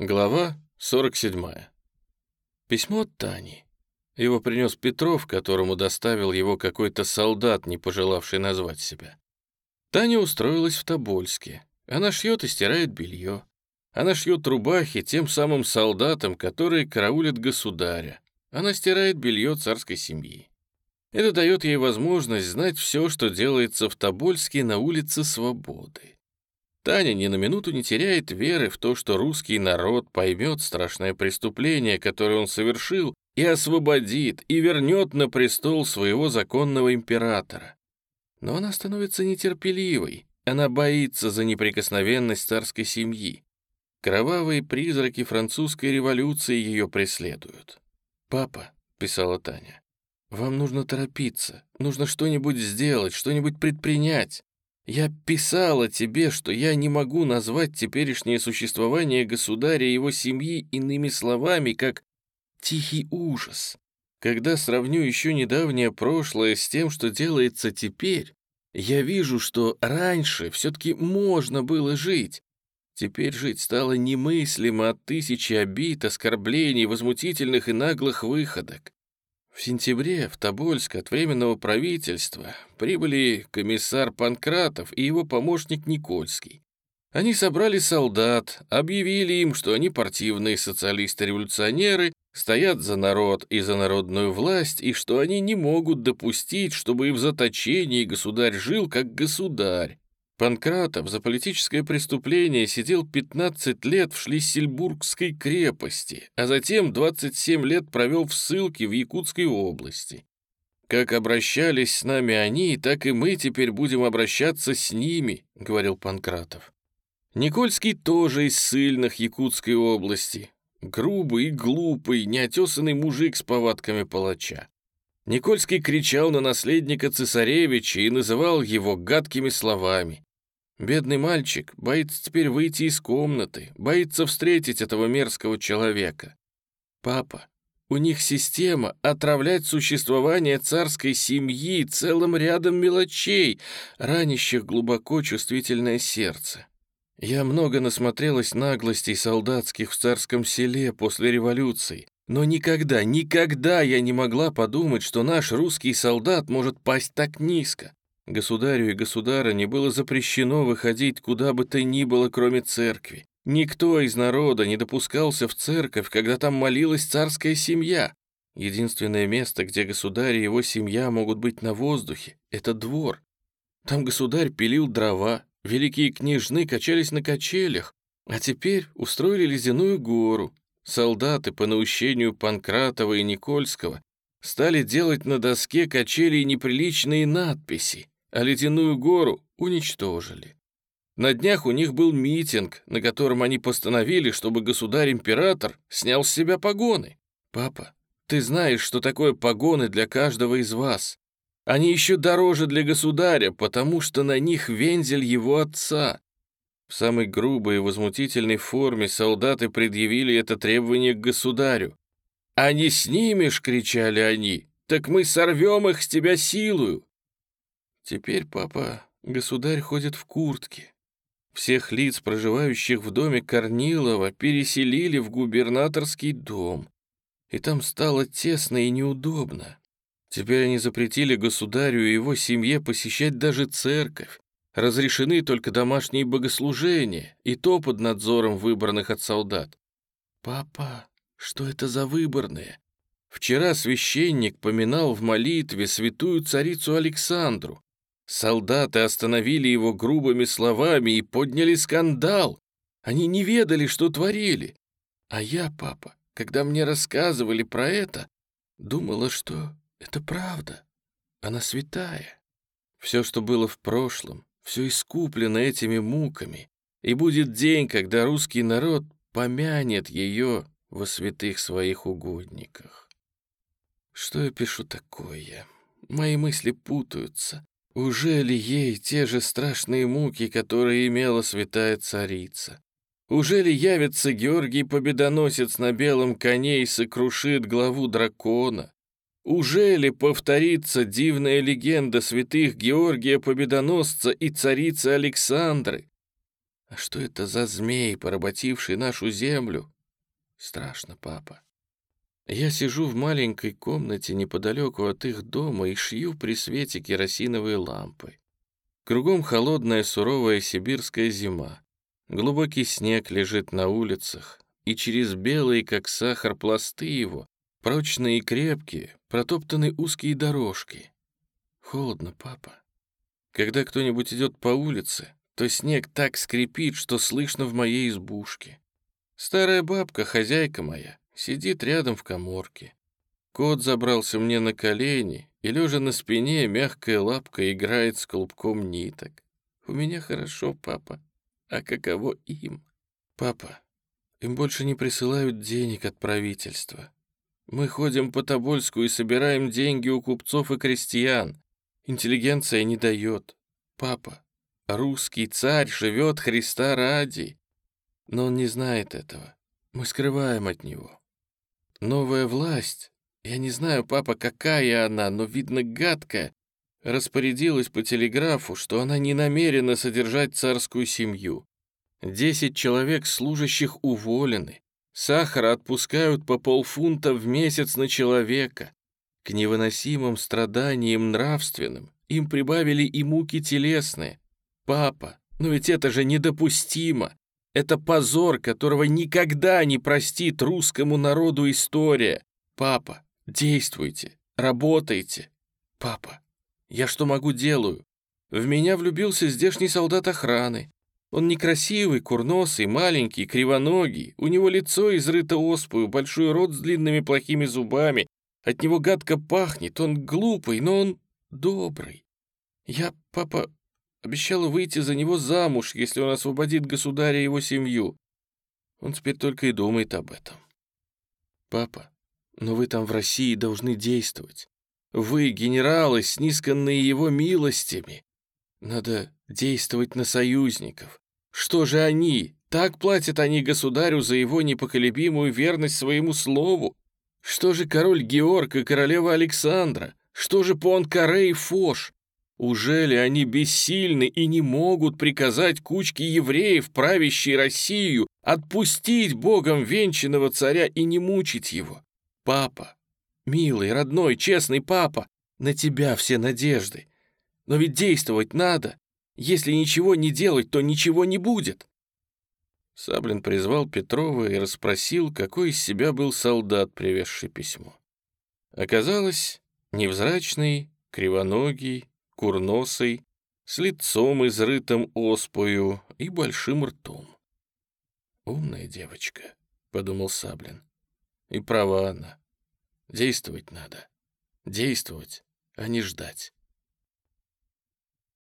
Глава 47. Письмо от Тани. Его принес Петров, которому доставил его какой-то солдат, не пожелавший назвать себя. Таня устроилась в Тобольске. Она шьет и стирает белье. Она шьет рубахи тем самым солдатам, которые караулят государя. Она стирает белье царской семьи. Это дает ей возможность знать все, что делается в Тобольске на улице Свободы. Таня ни на минуту не теряет веры в то, что русский народ поймет страшное преступление, которое он совершил, и освободит, и вернет на престол своего законного императора. Но она становится нетерпеливой, она боится за неприкосновенность царской семьи. Кровавые призраки французской революции ее преследуют. «Папа», — писала Таня, — «вам нужно торопиться, нужно что-нибудь сделать, что-нибудь предпринять. Я писала тебе, что я не могу назвать теперешнее существование государя и его семьи иными словами, как «тихий ужас». Когда сравню еще недавнее прошлое с тем, что делается теперь, я вижу, что раньше все-таки можно было жить. Теперь жить стало немыслимо от тысячи обид, оскорблений, возмутительных и наглых выходок. В сентябре в Тобольск от Временного правительства прибыли комиссар Панкратов и его помощник Никольский. Они собрали солдат, объявили им, что они партийные социалисты-революционеры, стоят за народ и за народную власть, и что они не могут допустить, чтобы и в заточении государь жил как государь, Панкратов за политическое преступление сидел 15 лет в Шлиссельбургской крепости, а затем 27 лет провел в ссылке в Якутской области. «Как обращались с нами они, так и мы теперь будем обращаться с ними», — говорил Панкратов. Никольский тоже из ссыльных Якутской области. Грубый и глупый, неотесанный мужик с повадками палача. Никольский кричал на наследника цесаревича и называл его гадкими словами. Бедный мальчик боится теперь выйти из комнаты, боится встретить этого мерзкого человека. Папа, у них система отравлять существование царской семьи целым рядом мелочей, ранящих глубоко чувствительное сердце. Я много насмотрелась наглостей солдатских в царском селе после революции, но никогда, никогда я не могла подумать, что наш русский солдат может пасть так низко. Государю и государыне было запрещено выходить куда бы то ни было, кроме церкви. Никто из народа не допускался в церковь, когда там молилась царская семья. Единственное место, где государь и его семья могут быть на воздухе, — это двор. Там государь пилил дрова, великие княжны качались на качелях, а теперь устроили ледяную гору. Солдаты по наущению Панкратова и Никольского стали делать на доске качелей неприличные надписи а ледяную гору уничтожили. На днях у них был митинг, на котором они постановили, чтобы государь-император снял с себя погоны. Папа, ты знаешь, что такое погоны для каждого из вас. Они еще дороже для государя, потому что на них вензель его отца. В самой грубой и возмутительной форме солдаты предъявили это требование к государю. «А не снимешь!» — кричали они. «Так мы сорвем их с тебя силою!» Теперь, папа, государь ходит в куртке. Всех лиц, проживающих в доме Корнилова, переселили в губернаторский дом. И там стало тесно и неудобно. Теперь они запретили государю и его семье посещать даже церковь. Разрешены только домашние богослужения, и то под надзором выбранных от солдат. «Папа, что это за выборные?» Вчера священник поминал в молитве святую царицу Александру. Солдаты остановили его грубыми словами и подняли скандал. Они не ведали, что творили. А я, папа, когда мне рассказывали про это, думала, что это правда. Она святая. Все, что было в прошлом, все искуплено этими муками. И будет день, когда русский народ помянет ее во святых своих угодниках. Что я пишу такое? Мои мысли путаются. Уже ли ей те же страшные муки, которые имела святая царица? Уже ли явится Георгий Победоносец на белом коне и сокрушит главу дракона? Уже ли повторится дивная легенда святых Георгия Победоносца и царицы Александры? А что это за змей, поработивший нашу землю? Страшно, папа. Я сижу в маленькой комнате неподалеку от их дома и шью при свете керосиновые лампы. Кругом холодная суровая сибирская зима. Глубокий снег лежит на улицах, и через белые, как сахар, пласты его, прочные и крепкие, протоптаны узкие дорожки. Холодно, папа. Когда кто-нибудь идет по улице, то снег так скрипит, что слышно в моей избушке. Старая бабка, хозяйка моя, сидит рядом в коморке. Кот забрался мне на колени, и, лежа на спине, мягкая лапка играет с клубком ниток. У меня хорошо, папа. А каково им? Папа, им больше не присылают денег от правительства. Мы ходим по Тобольску и собираем деньги у купцов и крестьян. Интеллигенция не дает. Папа, русский царь живет Христа ради. Но он не знает этого. Мы скрываем от него. Новая власть, я не знаю, папа, какая она, но, видно, гадкая, распорядилась по телеграфу, что она не намерена содержать царскую семью. Десять человек служащих уволены. Сахара отпускают по полфунта в месяц на человека. К невыносимым страданиям нравственным им прибавили и муки телесные. Папа, но ведь это же недопустимо. Это позор, которого никогда не простит русскому народу история. Папа, действуйте, работайте. Папа, я что могу делаю? В меня влюбился здешний солдат охраны. Он некрасивый, курносый, маленький, кривоногий. У него лицо изрыто оспою, большой рот с длинными плохими зубами. От него гадко пахнет, он глупый, но он добрый. Я, папа, обещала выйти за него замуж, если он освободит государя и его семью. Он теперь только и думает об этом. Папа, но вы там в России должны действовать. Вы, генералы, снисканные его милостями. Надо действовать на союзников. Что же они? Так платят они государю за его непоколебимую верность своему слову. Что же король Георг и королева Александра? Что же Пуанкаре и Фош? Уже ли они бессильны и не могут приказать кучке евреев, правящей Россию, отпустить богом венчанного царя и не мучить его? Папа, милый, родной, честный папа, на тебя все надежды. Но ведь действовать надо. Если ничего не делать, то ничего не будет. Саблин призвал Петрова и расспросил, какой из себя был солдат, привезший письмо. Оказалось, невзрачный, кривоногий, курносый, с лицом изрытым оспою и большим ртом. «Умная девочка», — подумал Саблин. «И права она. Действовать надо. Действовать, а не ждать».